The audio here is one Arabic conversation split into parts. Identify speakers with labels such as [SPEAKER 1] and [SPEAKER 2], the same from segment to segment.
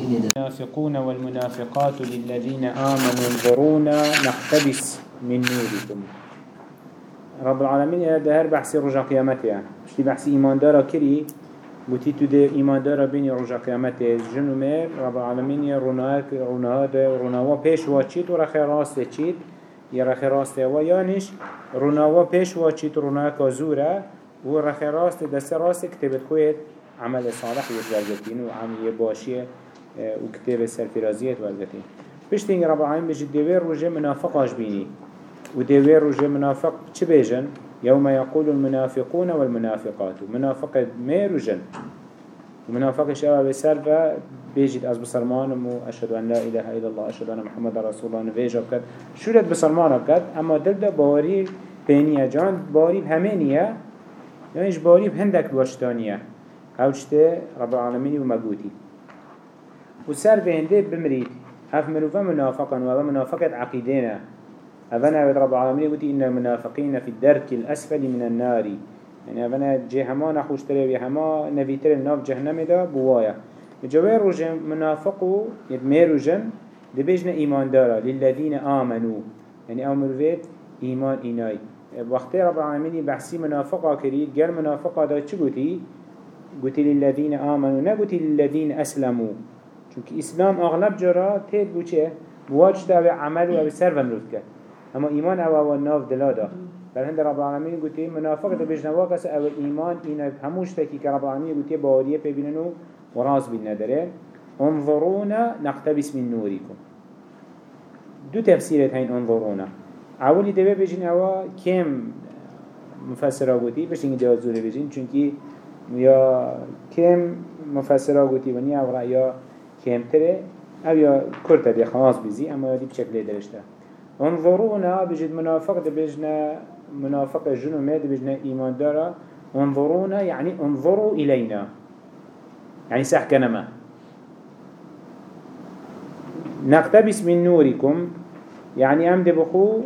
[SPEAKER 1] المنافقون والمنافقات للذين آمنوا انظرونا نقتبس من نوركم. رب العالمين يا دهر بحث رجع قيامته يعني مش بحث إيمان دارا كري بوتي تو ده إيمان دارا بين رجع قيامته جنو مير رب العالمين روناك روناه ده روناه بيش واتشيت ورخي راست تشيت يا رخي راست ويانش روناه بيش واتشيت روناه كازورة ورخي راست دست راست كتبت خويت عمل صالح يتوالجتين وعمل وكتاب السرفرازيات والقتين بشتين رب العالمين بجد دوير رجع منافق عجبيني ودوير رجع منافق چه يوم يقول المنافقون والمنافقات. منافق ما رجن ومنافق شباب بسر بيجد از بسرمان مو أشهد أن لا إله إلا الله أشهد أن محمد رسول الله نفيجا بكت شو رد بسرمان بكت أما دل باري بينيا جان باري بهمينيا يعني باري بهندك بوشتانيا هاوشته رب العالمين ومقوتي وسر بهنده بمريد هف مروفا منافقا وهذا منافقة عقيدنا أفنا رب العالمين قلت إن المنافقين في الدرك الأسفل من النار. يعني أفنا جي هما نخوش تري هما نبي الناف جهنم دا بوايا جوار رجم منافقو يدمير رجم دبيجنا إيمان دارا للذين آمنوا. يعني أمر فيت إيمان إناي وقت رب العالمين بحسي منافقا كريد قال منافقا دا چه قلتي قلت للذين آمنوا نقلت للذين أسلموا. چونك اسلام اغلب جرا تید بو چه؟ بواج تاوی عمل و سر و مروف کرد. اما ایمان او او ناف دلا دا بل هند رب العالمین گوتی منافق دا بجنوا کس او ایمان این هموش تکی که رب العالمین گوتی باوریه پی بینن و راز بین نداره انظرونا نقتبس من نوركم دو تفسيرت هين انظرونا اولی دوه بجین اوا کم مفسره گوتی بشین جواز زوره بجین چونکی یا کم مفسره گوتی و نیا و رأیا كمتره أو يا كرتا بي خلاص بيزي اما يدي بشكل درشتا انظرونا بجد منافق بجنا منافق الجنو ما بجنا ايمان دارا انظرونا يعني انظروا الينا يعني سحكنا ما. نقتبس من نوركم يعني ام ده بخو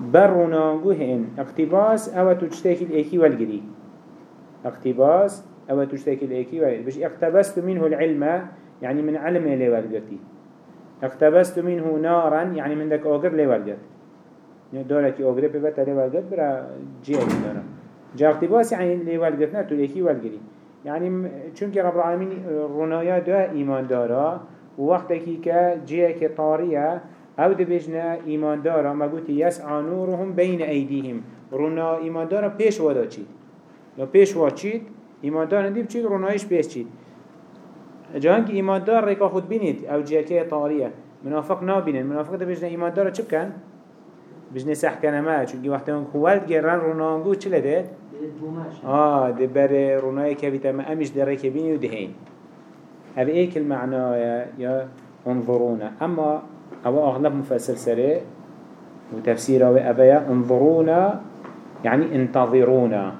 [SPEAKER 1] برنا هن اقتباس أو تجتاك الايكي والجري اقتباس أو تجتاك الايكي والجري بش اقتبست منه العلم يعني من علم لي ورقتي اقتبست منه نارا يعني من ذاك أوقر لي ورقت دولك أوقر ببت لي ورقت برا جيه دارا. جا اقتباس يعني لي ورقتنا تليكي ورقري يعني چونك رب العالمين رنايا دا إيمان دارا ووقتك كجيه كطارية أو دبجنا إيمان دارا ما قلت يسعى نورهم بين أيديهم رنا إيمان دارا بيش ودا چيد لو بيش ودا چيد إيمان دارا دي بچيد رنايش بيش چيد جهان که ایمان دار ریکا خود بینید. أو جیکه طاریه منافق نابینن. منافق ده بجنه ایمان دار چه بکن؟ بجنه سح کنمه چونکه وقتی اون خوالد گرن رونانگو چه لده؟ آه ده بر رونای که بیتا ما امش ده ریکه بینی و دهین. أو ایک المعنى یا انظرونا اما أو اغلب مفسر سره وتفسيره وأبايا انظرونا يعني انتظرونا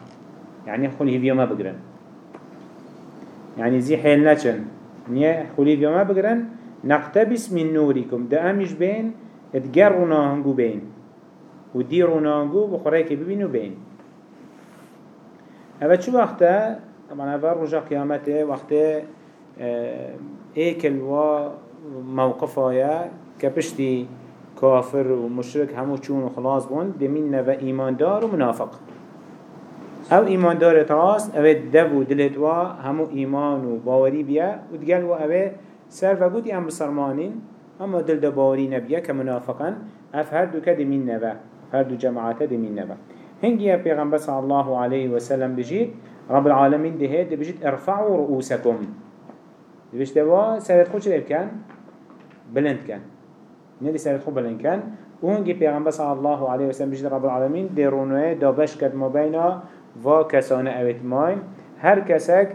[SPEAKER 1] يعني خليه بيوم بقرن يعني زي حيل نچن نيا خليف يوم بقرن نقتبس من نوركم ده امش بين اتقرنا هنگو بين وديرونا هنگو بخوريك ببينو بين اول شو وقتا طبعا اول رجا قيامته وقتا ايكل و موقفايا كبشتي كافر ومشرك همو چون وخلاص بون دمين نوى ايمان دار ومنافق أو ایمان دارت راست اوه دو دلت و همو ایمان و باوری بیا و دگل و اوه سر و گوتی ام بسرمانین اما دل دا باوری نبیا که منافقا اف هر دو که دمین نبا هر دو جماعت دمین نبا هنگی پیغمبر صلی الله علیه و سلم بجید رب العالمین دهید ده بجید ارفعوا رؤوسكم ده بجید دوا سرت خود چه کن؟ بلند کن ندی سرت خود بلند کن و هنگی پیغمبر صلی الله علیه و سلم بجید رب العالمین ده رونوه دابش کد مبینا و کسان اوت ماین هر کسک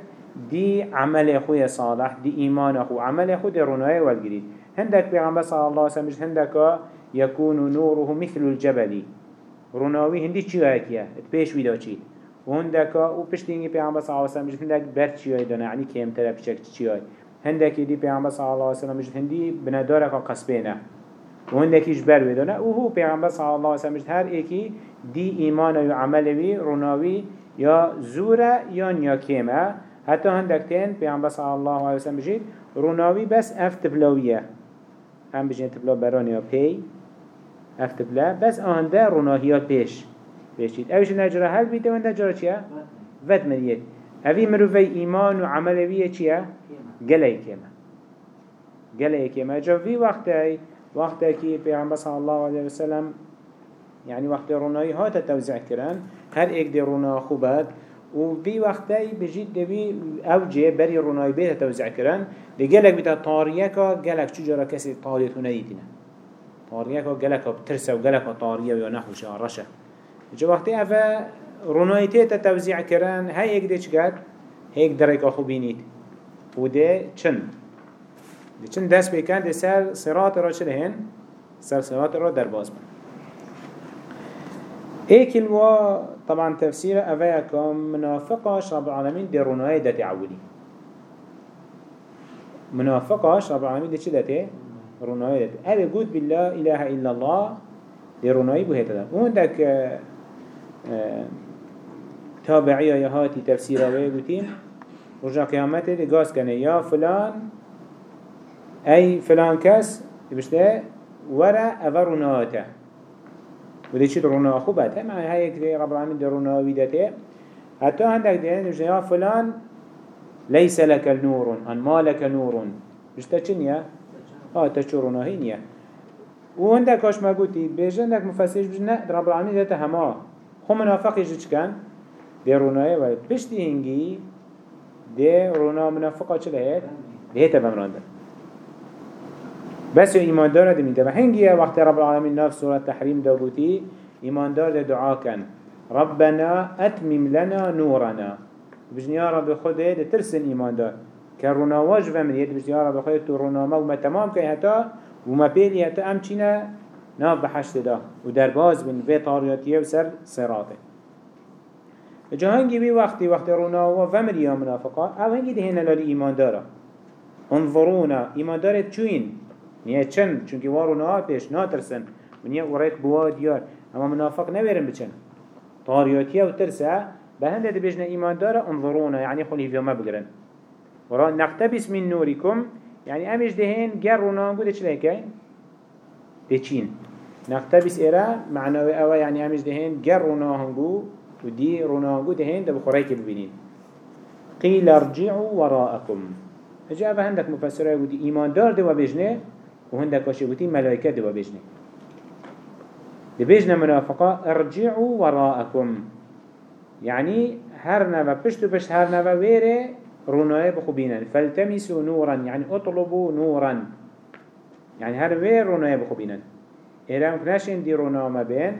[SPEAKER 1] دی عمل خوی صالح دی ایمان خو. عمل خو دی رونای والگرید هندک پیغمبر صلی الله علیه وسلم هندک یکون نوره مثل الجبل روناوی هندی چی هکیه ات پیش ویدا چید و هندک و پشتینگی پیغمبر صلی الله علیه وسلم هندک بر چی های دانه؟ یعنی کم تر پیشک چی های هندک دی پیغمبر صلی الله علیه وسلم هندی که قصبینه. و هندکیش بر ویدانه او هو پیغمبر صلی الله علیه وسلم هر ایکی دی ایمان و عملوی روناوی یا زوره یا نیا کیمه حتی هندکتین پیامبر صلی الله علیه وسلم بجید روناوی بس اف تبلاویه هم بجین تبلا برانی ها پی اف تبلا بس آنده روناهی ها پیش. پیشید اوش نجرا هل بیده و نجرا چیه؟ ود مریید اوی مروفی ایمان و عملویه چیه؟ گله کمه گله کمه جا وی وقتی وقتی که پیغمبر صلی الله علیه وسلم يعني وقت رونایی ها توزیع کرن هر ایک دی رونا خوبت و في وقتی بجید دوی أو جه بری رونایی بیت توزیع کرن دی گلک بیتا طاریه که گلک چجورا کسی طاریتو ندیدینه طاریه که گلک بترسه و گلک طاریه و نحوشه رشه. جا وقتی افا رونایی تیت توزیع کرن های ایک دی چگد هیک درک خوبینید و دی چند؟ دی چند دست بکن دی سر صراط را چه هن سر صراط را در باز بند ايك الوا طبعا تفسير أفايكم منافقاش رب العالمين دي روناي داتي عولي منافقاش رب العالمين دي چه داتي روناي داتي أبي قود بالله إله إلا الله دي روناي بو هيتا دات وعندك تابعية يهاتي تفسير أفايا قوتين رجع قيامته دي قاس كان يا فلان أي فلان كاس بشته ورا أفا روناته وده چی رونا خوبه. هم هاي كده رب العالمين ده رونا حتى عندك ده نجنا فلان ليس لك النور أن ما لك نور. مش تشنيا آه تشورونا هينيا وعندك كاش ما قلتي بيجي عندك مفسرش بجنا رب العالمين ده هما. خو منافق يجي كان ده رونا و بشتي هنگي ده رونا منافقه چه ده ده تبمرانده بس ایمان داره دمیده و هنگیه وقت رب العالمین ناف سورة تحریم داگوتی ایمان دار دعا کن. ربنا اتمم لنا نورنا. بجن يا رب خده ده ترسن ایمان دار. که روناواج و مرید بجن یا رب خده و ما تمام که هتا و ما پیلی هتا ام چینه ناف بحشت دا و در باز بین في طاریاتیه و سر صراطه جا هنگی بی وقتی وقتی روناوا و مریا منافقا أو هنگی ده هنه لالی ایمان داره. انظرونا ایمان داره چوین؟ نیه چند چونکه وارو نه پیش ناترسن منیه ورایت بوا دیار اما منافق نویرن بچن طاریاتیه و ترسه به هنده دی بجنه ایمان داره انظرونا یعنی خلی فیما بگرن ورا نقتبس من نورکم يعني امش دهين جر رونانگو ده چلي كاين ده چين نقتبس إرا معنوي أوا يعني امش دهين جر رونانگو ودي رونانگو دهين ده بخوريك ببينين قيل ارجعوا وراءكم أفا هندك مفسره يقول إيمان دار ده وبجنه وهندك وشيبوتي ملائكة دوا بيجنه دبيجنا منافقة ارجعوا وراءكم. يعني هرنا وبشت بشت هرنا وويري روناي بخبينا فالتمسوا نورا يعني اطلبوا نورا يعني هر وير روناي بخبينا إذا مكناشين دي رونا ما بين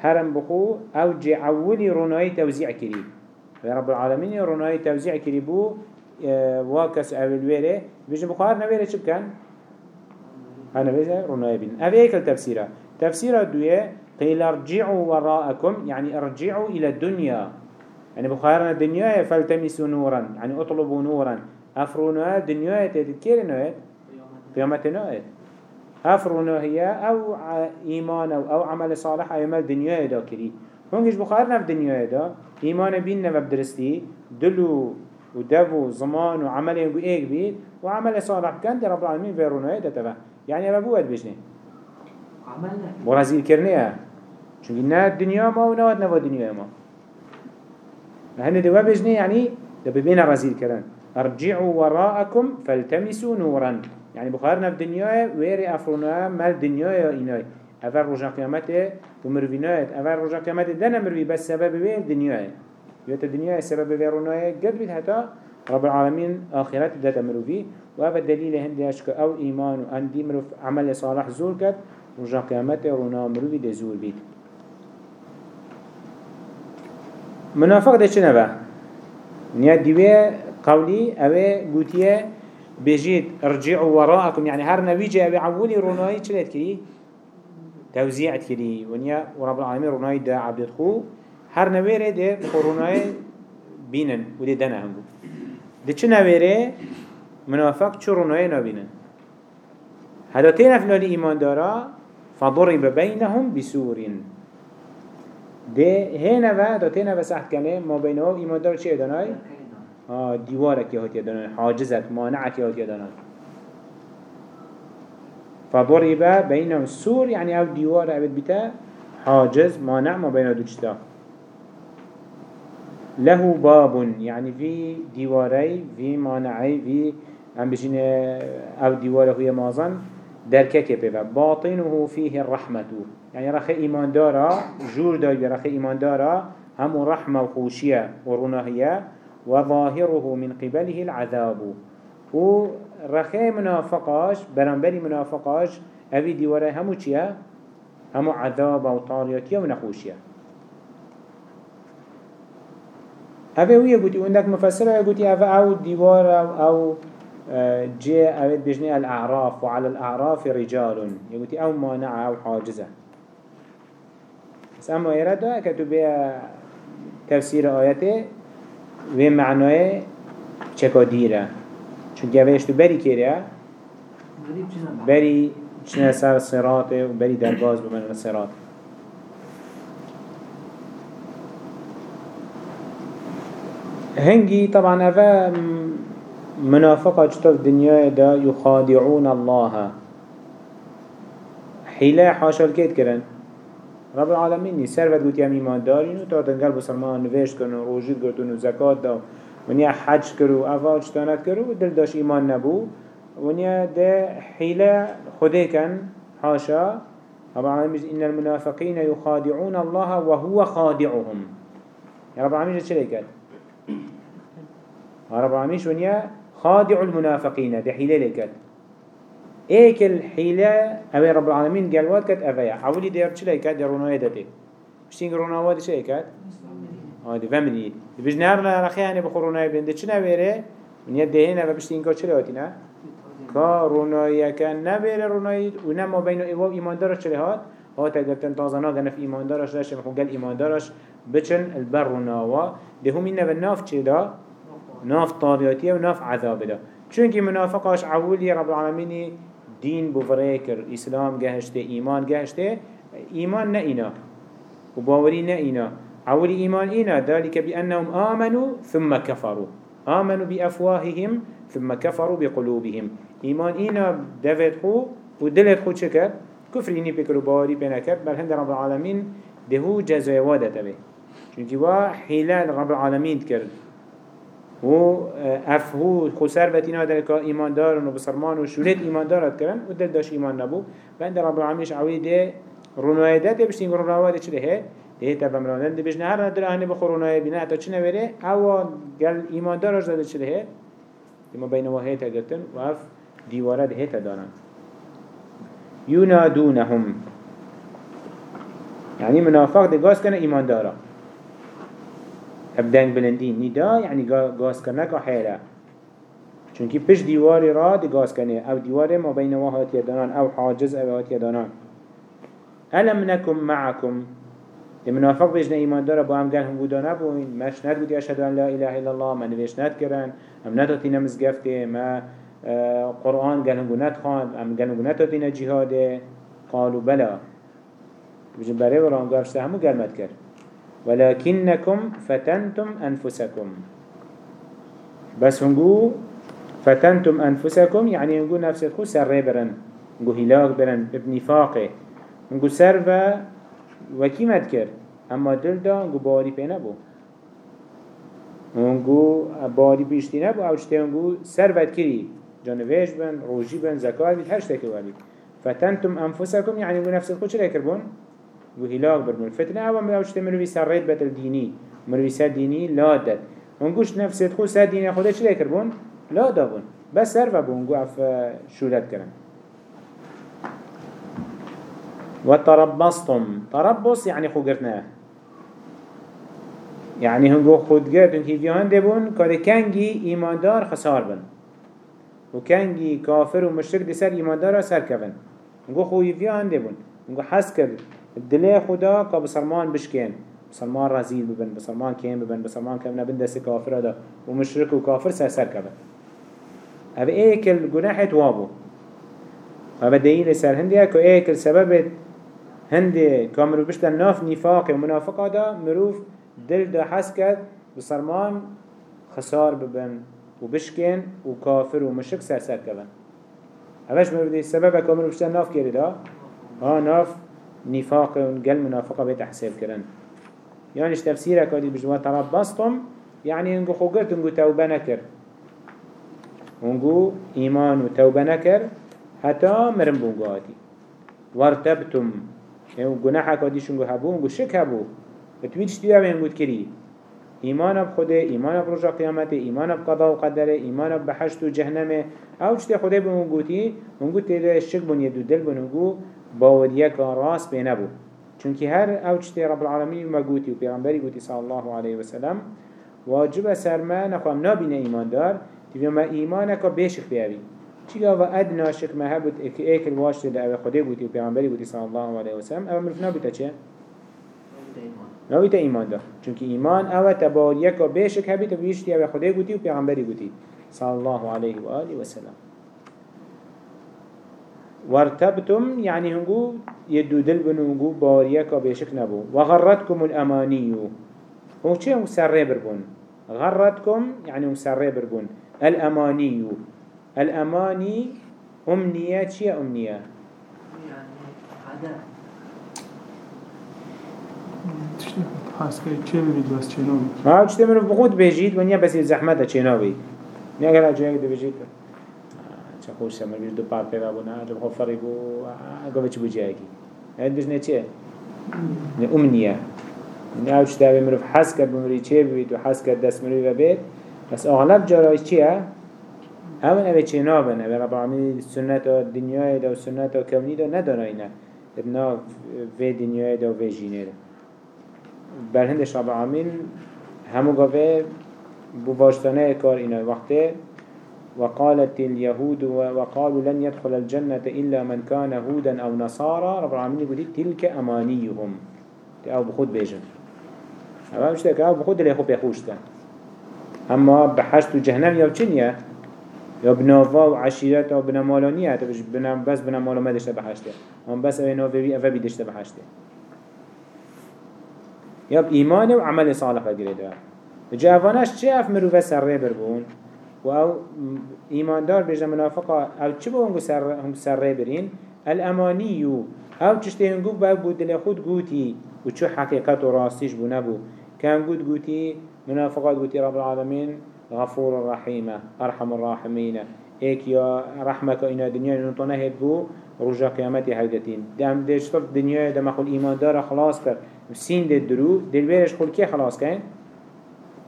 [SPEAKER 1] هرم بخو أو جعولي روناي توزيع كريب رب العالمين روناي توزيع كريبو آه، واكس أول ويري بيجي بخار نويري شو كان أنا بيزا رناي بين أبي هيك التفسير تفسير دوية قيل ارجعوا وراءكم يعني ارجعوا إلى الدنيا. يعني بخارنا الدنيا فالتمسوا نورا يعني اطلبوا نورا. أفرونا الدنيا تذكر نويت قيامة نويت أفرونا هي أو إيمان أو, عمل صالح أو عمل دنيا دا كري. هونجش بخارنا في دنيا دا. إيمان بيننا وبدرستي دلو ودفو زمان وعمل ينقو إيك بي وعمل صالح كان رب العالمين في رناية تتبه يعني أبا بواد بجنه برازيل كرنيه چونكي نا الدنيا ما ونواد نوا الدنيا ما. هن دوا بجنه يعني دبا بين رازيل كرن ارجعوا وراءكم فالتمسوا نورا. يعني بخارنا في الدنيا ويري أفرونا مال الدنيا يا إناي أفر رجع قيامته ومروينات أفر رجع قيامته دنا مروي بس سبب بين الدنيا يوت الدنيا سبب بيروناي قد بيت هتا رب العالمين آخرت داتا مروفي وهذا الدليل هندي أشك أو إيمان وأندي مروف عمل صالح زور كد رجع قيامته رونا مروفي دي زور بيت منافق ده چه نبه نيا ديوه قولي اوه قوتيه بجيت ارجعوا وراءكم يعني هر نويجة اوه عولي روناي چلت كري توزيعت كري ونيا ورب العالمين روناي دا عبد خو. هر نويره ده روناي بينن ودي دنا هنگو ده چه منافق چو رونای نبینن هذا تين في إيمان دارا فضرب بينهم بسور ده هنا و ده تين بس أحد كلام ما بينهم إيمان دار چه دانای؟ آه دیواره که هاتی دانای حاجزت مانع که هاتی دانای. فضرب بينهم السور يعني أو ديوار ابد بتا حاجز مانع ما بين دوشتا له باب يعني في ديواري في مانعي في هم بجين أو ديواره هي مازن دركك بيبا باطنه فيه الرحمة يعني رخي إيمان دارا جور داي برخي إيمان دارا هم رحمة وخوشية ورناهية وظاهره من قبله العذاب. و رخي منافقاش برنبري منافقاش اوي ديواره همو چيه؟ همو عذاب و طارياتية و نخوشية اوه هو يقولي عندك مفسره يقولي اوه أو ديوار أو, أو جاء أبد بجني الأعراف وعلى الأعراف رجال. يقولي أو مانع أو حاجزة بس أما إرادة كتبه تفسير آياته ومعناه چكا ديره چون جوهش تو بری كيريا بری چنه سر صراطه و بری درگاز بمن صراط هنگي طبعا أفا منافقة في الدنيا دا يخادعون الله. حيلة حاشا الكيت كرن. رب العالمين سرفت قلت يم إيمان دارين و تا تنقل بسرمان نوشت كرن و روجيت قرتون و زكاة دا. ونیا حج کرو اوا چتانت کرو دل داش ایمان نبو. ونیا ده حيلة خده کن حاشا. رب العالمين إن المنافقين يخادعون الله وهو خادعهم. رب العالمين چه لكت رب العالمين ونیا خادع المنافقين ده حيلة لكت إيك الحيلة اوه رب العالمين قالوات كت اوه أولي دير چه لكت دي روناية دته بشتين لكت آه دي فهمني دي بيج نارنا رخي هني بخوروناي بين دي چه نويره من يد دهينا بشتين كا چه لهاتي نه كا روناية كان نويره روناية و نما بينو ايواب إيمان دارش چه لهات هاتا قلتن تازانا گنف إيمان دارش داشت مخون قل إيمان دارش. بچن البر روناوا ده هم إنه بالناف چه دا؟ ناف طارياتيه و ناف عذاب دا چونك منافقاش عولي رب العالمين دين بفريكر إسلام جهشته إيمان جهشته إيمان نه اینا و باوری إيمان إنا ذلك بأنهم آمنوا ثم كفروا. آمنوا بأفواههم ثم كفروا بقلوبهم. إيمان إنا دفت خو ودلت خو شكر كفر إني بكرو باري بنكر بل هند رب العالمين دهو جزاء وادة تبه چونكي وا رب العالمين تكر و افهو خسر بتينا ذلك إيمان دار وبصرمان وشولت إيمان دارت كرن ودل داش إيمان نبو بند رب العالمين عويد ده رنوائدات بشتين رنوائدات چله ده تا مراندن ده بجنه هر ندر اهنه بخورونای بینه. حتی چه نویره؟ أو گل ایمان دارش داده چه ده؟ ما ما هیتا گرتن و اف دیواره ده هیتا دارن. ينادونهم يعني منافق ده قاس كنا إيمان دارا. هبدان بلندين. ندا يعني قاس كنا كحيرا چونكي پش ديواري را ده قاس كنا أو ديواري ما بين واحد يدانان أو حاجز أو هات يدانان ألم نكن معكم المنافق بيجنا إيمان داره بو هم قال هم بودانا بوين ماش ند بودي أشهد أن لا إله إلا الله ما نويش ند كرن هم نداتينا مزقفته ما آه قرآن قال هم ند خان هم قال هم نداتينا جهاده قالوا بلا بجن ولا هم قال همو مد كر ولكنكم فتنتم أنفسكم. بس هنقو فتنتم أنفسكم يعني هنقو نفسكم سر برن. هنقو هلاك برن بنفاقه. هنقو سر وكي مد كر أما دل دا انگو باری پی نبو. انگو باری بیشتی نبو أو چطه انگو سر ود کری جانویش بن روژی بن زکار بید هشتا که ولی فتنتم أنفسكم يعني انگو نفس الخود چرا کربون انگو هلاك برمون الفتنة أو أو چطه مروی سر رید بتل دینی مروی سر دینی لا داد. انگوش نفس الخود سر دینی خوده چرا کربون لا دابون. بس سر و بو انگو اف شولت کرن. وتربصتم تربص يعني خو قرتنا يعني هنگو خود قرتن هيفي هنده بون كده كنگي ايماندار خسار بن. وكنگي كافر ومشرك دي سر ايماندار سر كفن هنگو خو هيفي هنده بون. هنگو حس کرد. الدلي خدا كا بسرمان بشكين بسرمان رزيل ببن بسرمان كين ببن بسرمان كم نبن دست كافر دا ومشرك وكافر سر سر كفن هذا ايك الجناح توابو هذا دليل سر هندية كو ايك السبب هنده كامرو بشتن ناف نفاق ومنافقه دا مروف دل دا حس کرد بسرمان خسار ببن و بشکن و کافر و مشک سر سر کبن. هفش مروفي السبب كامل بشتا ناف كيري دا؟ ها ناف نفاق ونقل منافقة بيت حساب كرن. يعني إيش تفسيرك هذه بجوا تربصتم يعني انقو خوقت انقو توبة نكر. انقو إيمان وتوبة نكر حتى مرم بونقاتي وارتبتم. يعني گناحك هذه شنقو هبو انقو شك هبو. بتويتش تيا بين قد كري إيمان بخده إيمان برجع قيامته إيمان بقضاء وقدره إيمان بحشت وجهنمه. أو چته خده بمونگوتي مونگوت تيدا الشك بن يدو دل بنوگو باوديك راس بينبو چونك هر أو چته رب العالمين مگوتي وبيغمبري قوتي صلى الله عليه وسلم واجب سرما نخوام نابين إيمان دار تبقى ما إيمانك بيشك بيابي چیگا و ادنا شک ما هبود ایک الواشت ده أو خدا بودی و پیغمبری بودی صلی الله علیه وسلم أو ملف نبوده چه؟ نویت ایمان. ده چونکه ایمان أو تبار یک و بیشک هبید و بیشتی أو خدا بودی و پیغمبری بودی صلی الله علیه و آله وسلم وارتبتم يعني هنقو يدو دل بنو هنقو باريك بيشك نبو. وغرتكم الأماني. هو چه؟ مسرر بربون. غرتكم يعني مسرر بربون. الأماني. الأماني أمنية چه أمنية؟ يعني
[SPEAKER 2] حاسكي چه نوبید
[SPEAKER 1] ها چه مرو بخود بجید و نیا بس زحمت چه نوبید نیا اگر اجایی دو بجید چه خوش هم بیش دو پار پیدا بودن رب خفری بو اگه چی بچه اگی این بیش نه چیه نه امنیه نه اوش داره رو حس کرد بمری چه بید و حس کرد دست مروی و بید بس اغلب جرایش چیه همون اوه چه نابنه و رب العالمین سنت و دنیای دا و سنت و کونی دا نداناینه ابنا و دنیای دا و جینه دا بر رب العالمین همون گاوه بو باشتانه کار اینا وقتی وقالت اليهود وقالوا لن يدخل الجنة إلا من كان هودا أو نصارى. رب العالمين يقول تلك أمانيهم. أو بخود بيجن. أما مش تك أو بخود اللي يخو بيخوشتا أما بحشت جهنم يو چنيا يا؟ بنافا وعشيرات أو بنا مالانية بس بنا مالا ما دشتا بحشته. أما بس أبي نافي أفا بيدشتا بحشته. یا ایمان و عمل صالح بگیره دار جوانش چه اف مروفه سر ری بربون و أو ایماندار بیجه منافقة. أو چه بو هنگو سر, سر ری برین؟ الامانیو أو چشته هنگو با بود دل خود گوتی و چو حقیقت و راستیش بو نبو. كان قد قوتي منافقات قوتي رب العالمين غفور الرحيم أرحم الراحمين إيك يا رحمك إنا دنيا نطنه بو رجا قيامتي هودتين دم ديش طب دنيا دم أخو الإيمان دار خلاص كر سين دي درو. دل بيرش خل كي خلاص كين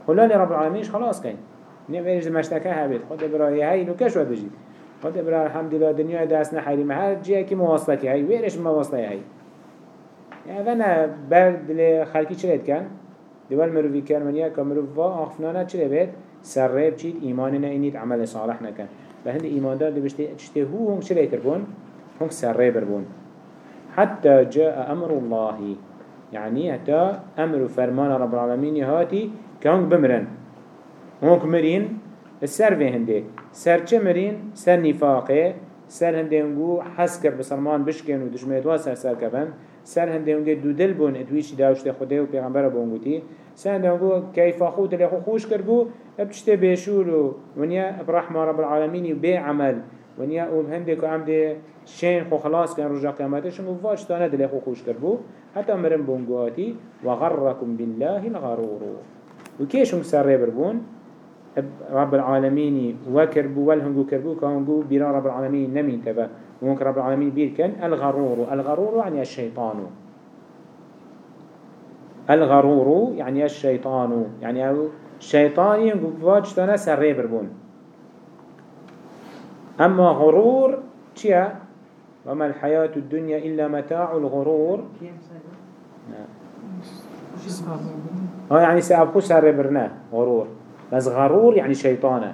[SPEAKER 1] خلال رب العالمين خلاص كين نه بيرش مشتكى هبت خد براي هاي نو كشوا بجي خد برا الحمد لله دنيا داسنا حريم هر جيه كي مواصلتي هاي ويرش مواصلة هاي يعني أنا برد لخلقي چلت كان دول مروفي كرمانيا كمروفا آخفنانا چلي بيت سر ريب چيت إيماننا إنيت عمل صالح نكن بهند إيمان دار دي بشته هو هم چلي تربون هم سر ريب ربون حتى جاء أمر الله يعني حتى أمر فرمان رب العالمين هاتي كونك بمرن. هونك مرين السر في هنده سر چه مرين سر نفاقه سر هنده هنگو حس کر بسلمان بشکن و دشمنت واسر سر کبن سر هنده هنگو دو دل بون ادویش داوشت خوده و پیغمبر بونگوتی سر هنده هنگو كيف خود لخو خوش کربو ابتشت بيشور و ونیا برحمة رب العالمين و بي عمل ونیا اول هنده که عمده شين خو خلاص كان رجع قيامته شنو فاش تانا دل خو خوش كربو حتى مرن بونغواتي وغركم بالله الغرور وكيشم سر بربون رب العالمين وكربو والهنجو كربو كانجو بيرا رب العالمين نمين تبا. وممكن رب العالمين بير كان الغرور. الغرور يعني الشيطان. الغرور يعني الشيطان. يعني الشيطان ينجو فاج تانا سر بربون. أما غرور چيا وما الحياة الدنيا إلا متاع الغرور. ها يعني سأبقو سر برنا. غرور. بس غرور يعني شيطانة.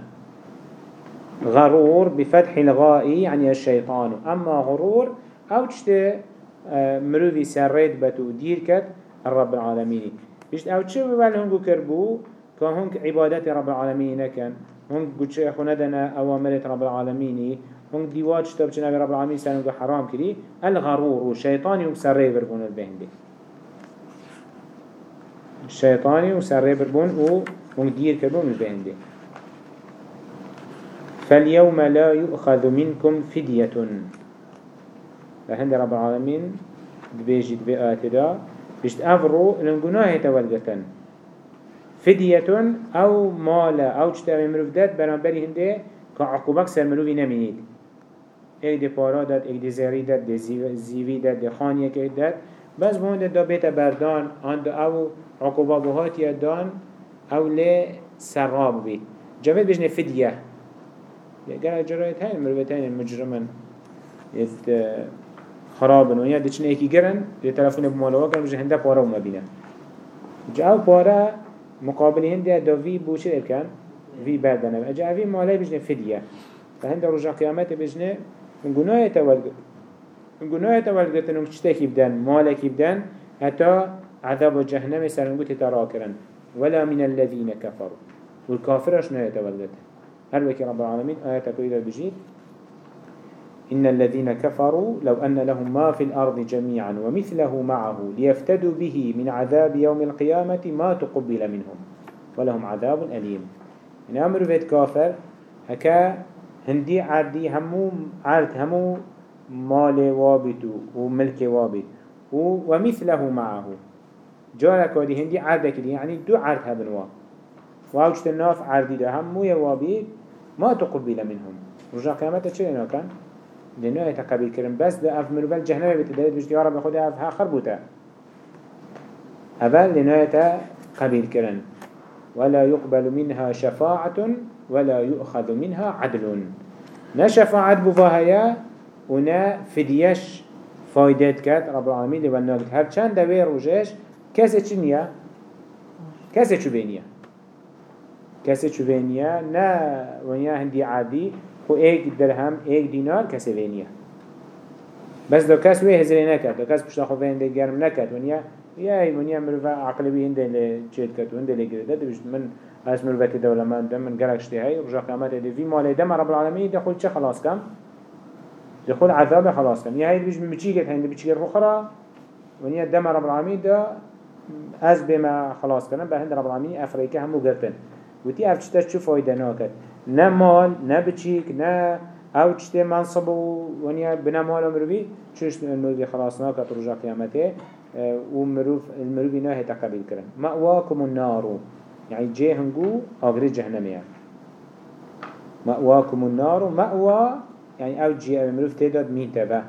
[SPEAKER 1] غرور بفتح الغاء يعني الشيطان. أما غرور أو تشتي آه، مروفي سريت بتو دير كت الرب العالمين. بيشت أو تشي ببال هنگو كربو كهنك عبادات رب العالمين نكن هنك قد أخو ندنا أوامرت رب العالمين. هم ديوات شتاب چنه رب العالمين سنو حرام كري الغرور والشيطان يوم سر يبربون البهندي الشيطان يوم سر يبربون و هم دير كربون البهندي فاليوم لا يؤخذ منكم فدية. فهند رب العالمين دبيجي بآيات دا بيشت أفرو لنقناه تولغتن فدية أو مالا أو جتاوي مروف داد برانبري هنده كعقوبك سر مروفي نمينيد ايك دي پارا داد ايك دي زيري داد دي زيوي داد دي خانية كي داد. بس بهند دا بيت بردان عند أو عقوبة بهاتي دان أو لي سراب بي جميل بجنه فدية قال جرايت هاي مروفتين المجرمن يت خرابن. ونیا دچن ایکی گرن دی طرفون بمالوا کن بجه هنده پارا وما بینن جا پارا مقابل هنده دا وی بوچه بکن وی بردنه اجا وی مالای بجنه فدیه فهنده رجا قیامت بجنه گناه تولد گناه تولد گتن ومشتاكي بدن مالكي بدن حتى عذاب جهنم سرنگوت تراكرن ولا من الذين كفروا. والكافرش نه يتولد هل وكي رب العالمين آياتك إذا بجيد إن الذين كفروا لو أن لهم ما في الأرض جميعا ومثله معه ليفتدوا به من عذاب يوم القيامة ما تقبل منهم. ولهم عذاب أليم. إن أمر بيت كافر هكا هندي عردي همو عرد همو مال وابد وملك وابد ومثله معه. جارك ودي هندي عردك دي يعني دو عرد هبنوا واوجت الناف عردي ده همو يوابد ما تقبل منهم. رجع قيامته چه كان؟ لنوع تقبل كرن بس ده اف مروبال جهنم بتدريد بجد يا رب خود اف ها خربوتا اول لنوع تقبل كرن ولا يقبل منها شفاعة ولا يؤخذ منها عدل. نا شفاعة بفاهية ونا فديش فايدات كات رب العالمين والناقد هر چند روجش كسي چنيا كسي چوبينيا كسي چوبينيا نا ونيا هندي عادي خو ایک درهم ایک دینار کسی وینیه بس دو کس وی هزری نکد دو کس پشتا خو وینده گرم نکد ونیا یا ای ونیا مروفا عقلی بی هنده چید و هنده لی گرده دوشت من از مروفت دولمان دم من گرکشتی هی رجا قیامت دی وی مال دم رب العالمین دخول چه خلاص کم؟ دخول عذاب خلاص کم یا هی دوش بچی گد هنده بچی گد بخورا ونیا دم رب العالمین دا از بما خلاص کنن به هند رب العالمین افریقا همو گرتن. و تی اف چتر چو فایده ناکد نه مال نه بچیک نه أو چته منصب و ونیا بنا مال مروی چوش المروی خلاص ناکت رجا قیامته و مروف المروی نه تقبل کرن. مأواكم النار. يعني جه هنگو آگری جهنمية مأواكم النار. مأوا يعني أو جي أو مروف تداد مين تبا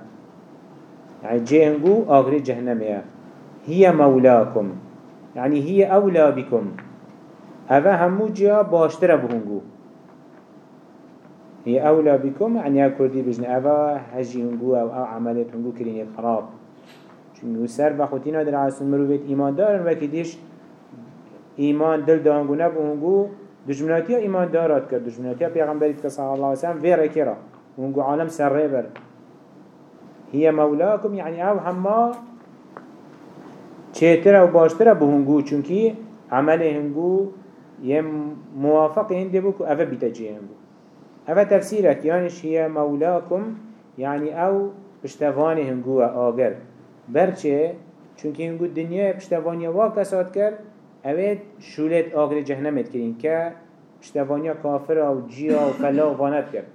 [SPEAKER 1] يعني جه هنگو آگری جهنمية هي مولاكم. يعني هي أولى بكم. هذا همو جيا باشتر بهنگو هي أولى بكم يعني كردي بجن أفا هجي هنگو أو أو عملت هنگو كرين خراب. چونگو سر بخوتينا در عاصم مروفيت إيمان دارن وكي ديش إيمان دل دانگو نبو دجمناتيا إيمان دارات کرد. دجمناتيا پیغمبريت صلى الله عليه وسلم في ركرا هنگو عالم سر ريبر هي مولاكم يعني أو هما چهتر و باشتر بو هنگو چونكي عمل هنگو يم موافق هنده بو که اوه بیتا جه هنگو هذا تفسيرك يانش هي مولاكم يعني او پشتوان هنگو آگر. برچه چونکه هنگو دنیا پشتوانی واکسات کرد اوید شولت آگر جهنمت کرین که پشتوانی کافر و جیا و فلا و وانت کرد.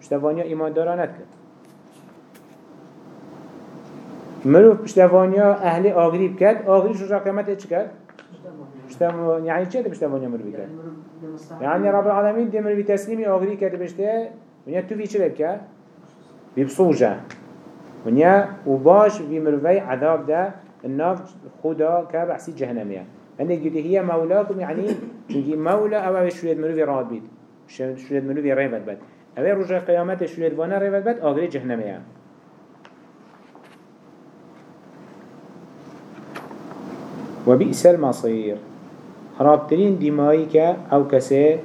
[SPEAKER 1] پشتوانی ایماندارانت کرد. مروف پشتوانی أهل آگری بکرد؟ آگری شو قیمت چی کرد؟ پشتوانی یعنی چه پشتوانی مروفی کرد؟ يعني رب العالمين دمر بتسليمي آغري كده بشته ونیا تو في چه بكا ببصوجة ونیا وباش في مروي عذاب ده الناف خدا كبحسي جهنمية عندك قلت هي مولاكم يعني چونكي مولا أو شوية مروي راد بيت شوية مروي ريفت بد. أو رجع قيامت شوية وأنا ريفت بد آغري جهنمية وبئس المصير. خرابترين أو کسي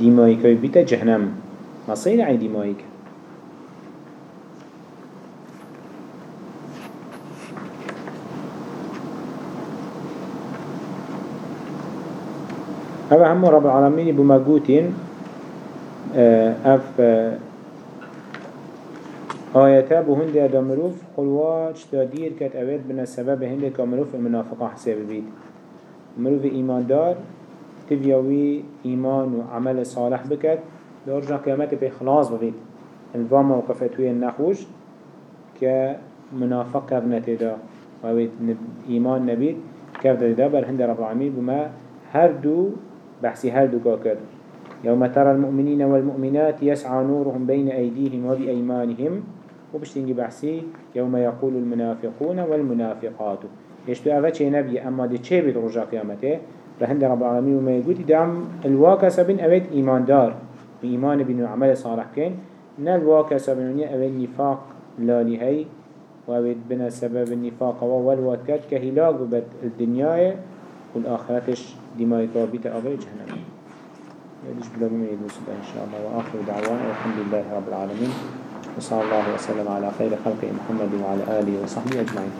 [SPEAKER 1] ديمائي که بيتا جهنم مصير عي ديمائي که هذا هم رب العالمين بمجوتين آه، آياتا بهند ادامروف خلوات تادير كت اوید بنا سبب هند كامروف المنافقة حساب بيت مروف ایمان دار تبیاوی ایمان و عمل صالح بکد لرجع قيامته بي خلاص ببيت الفا موقفت ويا النخوش كمنافق كابنته دا وويت إيمان نبيت كابنته دا بل هند رب العالمين بما هردو بحسي هردو كاكر يوم ترى المؤمنين والمؤمنات يسعى نورهم بين أيديهم وبأيمانهم وبشتنجي بحسي يوم يقول المنافقون والمنافقات. يشتو أفا نبي أما دي چه بيت رجع قيامته بهند رب العالمين وما يقول دعم الواقع سبين أبيت إيمان دار بإيمان بن عمل صالح كين نا الواقع سبين أبيت نفاق لا لهي وأبيت بنا سبب النفاق والواتكات كهلاك ببت الدنيا والآخرتش دماء كابيت أبي جهنم. يدش بلا يدوس إن شاء الله وآخر دعوانا والحمد لله رب العالمين وصلى الله وسلم على خير خلق محمد وعلى آله وصحبه أجمعين.